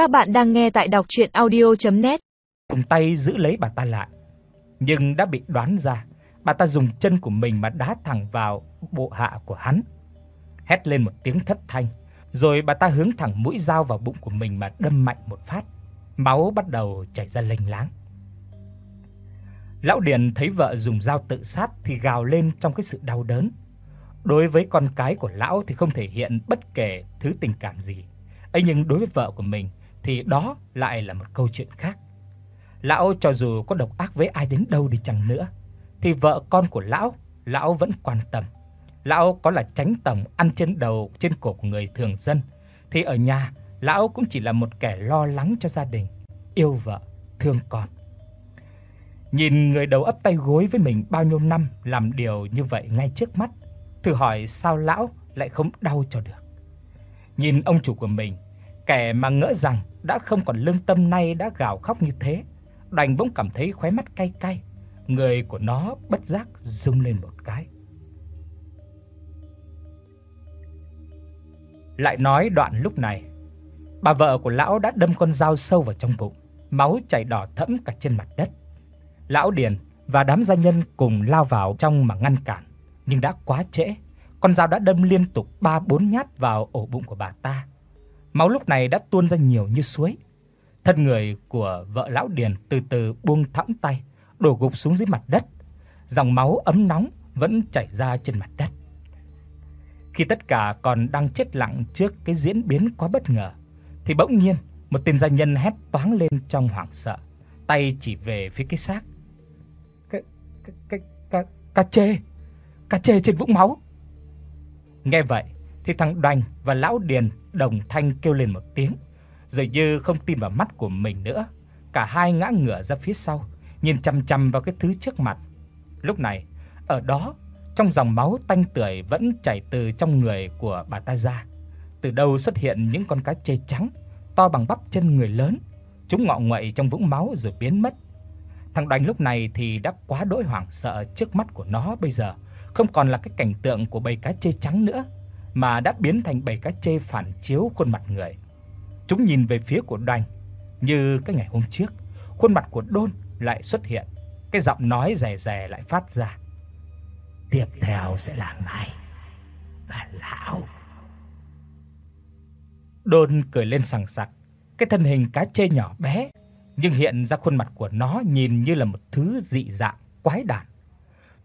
Các bạn đang nghe tại đọc audio net Dùng tay giữ lấy bà ta lại, nhưng đã bị đoán ra, bà ta dùng chân của mình mà đá thẳng vào bộ hạ của hắn. Hét lên một tiếng thất thanh, rồi bà ta hướng thẳng mũi dao vào bụng của mình mà đâm mạnh một phát. Máu bắt đầu chảy ra lênh láng. Lão Điền thấy vợ dùng dao tự sát thì gào lên trong cái sự đau đớn. Đối với con cái của lão thì không thể hiện bất kể thứ tình cảm gì. Ấy nhưng đối với vợ của mình thì đó lại là một câu chuyện khác. Lão cho dù có độc ác với ai đến đâu đi chăng nữa thì vợ con của lão, lão vẫn quan tâm. Lão có là tránh tổng ăn trên đầu trên cổ của người thường dân thì ở nhà lão cũng chỉ là một kẻ lo lắng cho gia đình, yêu vợ, thương con. Nhìn người đầu ấp tay gối với mình bao nhiêu năm làm điều như vậy ngay trước mắt, thử hỏi sao lão lại không đau cho được. Nhìn ông chủ của mình, kẻ mà ngỡ rằng đã không còn lương tâm nay đã gào khóc như thế, đành bỗng cảm thấy khóe mắt cay cay, người của nó bất giác rung lên một cái. Lại nói đoạn lúc này, bà vợ của lão đã đâm con dao sâu vào trong bụng, máu chảy đỏ thẫm cả trên mặt đất. Lão Điền và đám gia nhân cùng lao vào trong mà ngăn cản, nhưng đã quá trễ. Con dao đã đâm liên tục 3 4 nhát vào ổ bụng của bà ta. Máu lúc này đã tuôn ra nhiều như suối. Thân người của vợ lão Điền từ từ buông thõng tay, đổ gục xuống dưới mặt đất. Dòng máu ấm nóng vẫn chảy ra trên mặt đất. Khi tất cả còn đang chết lặng trước cái diễn biến quá bất ngờ, thì bỗng nhiên một tên gia nhân hét toáng lên trong hoảng sợ, tay chỉ về phía cái xác. Cái cái cái cá cá chê, cá chê trên vũng máu. Nghe vậy thì thằng Đoành và lão Điền đồng thanh kêu lên một tiếng, rồi như không tin vào mắt của mình nữa, cả hai ngã ngửa ra phía sau, nhìn chằm chằm vào cái thứ trước mặt. Lúc này, ở đó, trong dòng máu tanh tưởi vẫn chảy từ trong người của bà ta ra, từ đâu xuất hiện những con cá chê trắng to bằng bắp chân người lớn, chúng ngọ nguậy trong vũng máu rồi biến mất. Thằng Đoành lúc này thì đã quá đỗi hoảng sợ trước mắt của nó bây giờ. Không còn là cái cảnh tượng của bầy cá chê trắng nữa, mà đã biến thành bảy cái chê phản chiếu khuôn mặt người. Chúng nhìn về phía của Đoành như cái ngày hôm trước, khuôn mặt của Đôn lại xuất hiện, cái giọng nói rè rè lại phát ra. Tiếp theo sẽ là mày và lão. Đôn cười lên sảng sặc, cái thân hình cá chê nhỏ bé nhưng hiện ra khuôn mặt của nó nhìn như là một thứ dị dạng, quái đản.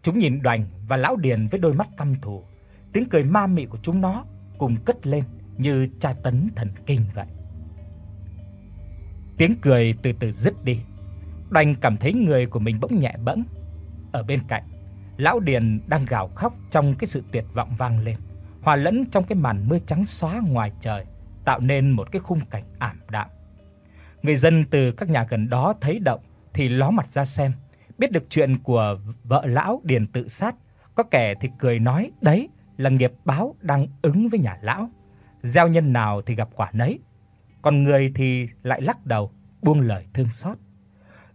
Chúng nhìn Đoành và lão Điền với đôi mắt căm thù, tiếng cười ma mị của chúng nó cùng cất lên như tra tấn thần kinh vậy. Tiếng cười từ từ dứt đi. đành cảm thấy người của mình bỗng nhẹ bẫng. Ở bên cạnh, lão Điền đang gào khóc trong cái sự tuyệt vọng vang lên, hòa lẫn trong cái màn mưa trắng xóa ngoài trời, tạo nên một cái khung cảnh ảm đạm. Người dân từ các nhà gần đó thấy động thì ló mặt ra xem, biết được chuyện của vợ lão Điền tự sát, có kẻ thì cười nói đấy là nghiệp báo đang ứng với nhà lão. Gieo nhân nào thì gặp quả nấy. Còn người thì lại lắc đầu, buông lời thương xót.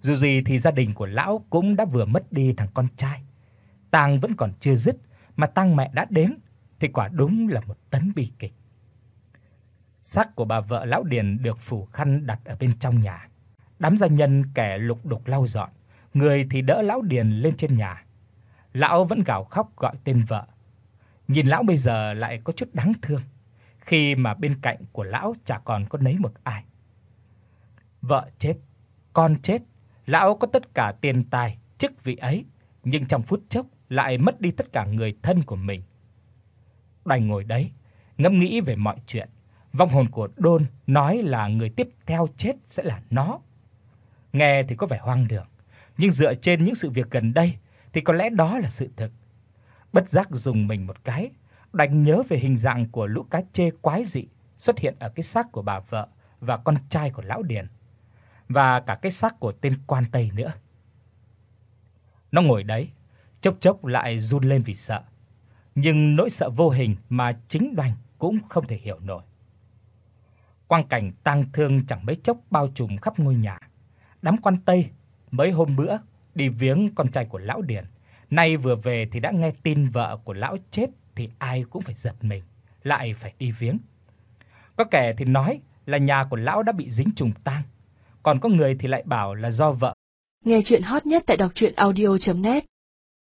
Dù gì thì gia đình của lão cũng đã vừa mất đi thằng con trai. Tang vẫn còn chưa dứt mà tang mẹ đã đến thì quả đúng là một tấn bi kịch. Xác của bà vợ lão Điền được phủ khăn đặt ở bên trong nhà. Đám gia nhân kẻ lục đục lau dọn, người thì đỡ lão Điền lên trên nhà. Lão vẫn gào khóc gọi tên vợ. Nhìn lão bây giờ lại có chút đáng thương, khi mà bên cạnh của lão chả còn có nấy một ai. Vợ chết, con chết, lão có tất cả tiền tài, chức vị ấy, nhưng trong phút chốc lại mất đi tất cả người thân của mình. Đành ngồi đấy, ngẫm nghĩ về mọi chuyện. Vong hồn của Đôn nói là người tiếp theo chết sẽ là nó. Nghe thì có vẻ hoang đường, nhưng dựa trên những sự việc gần đây thì có lẽ đó là sự thật Bất giác dùng mình một cái, đành nhớ về hình dạng của lũ cá chê quái dị xuất hiện ở cái xác của bà vợ và con trai của lão Điền và cả cái xác của tên quan Tây nữa. Nó ngồi đấy, chốc chốc lại run lên vì sợ, nhưng nỗi sợ vô hình mà chính Đoành cũng không thể hiểu nổi. Quang cảnh tang thương chẳng mấy chốc bao trùm khắp ngôi nhà. Đám quan Tây mấy hôm bữa đi viếng con trai của lão Điền, nay vừa về thì đã nghe tin vợ của lão chết thì ai cũng phải giật mình, lại phải đi viếng. Có kẻ thì nói là nhà của lão đã bị dính trùng tang, còn có người thì lại bảo là do vợ. Nghe truyện hot nhất tại doctruyenaudio.net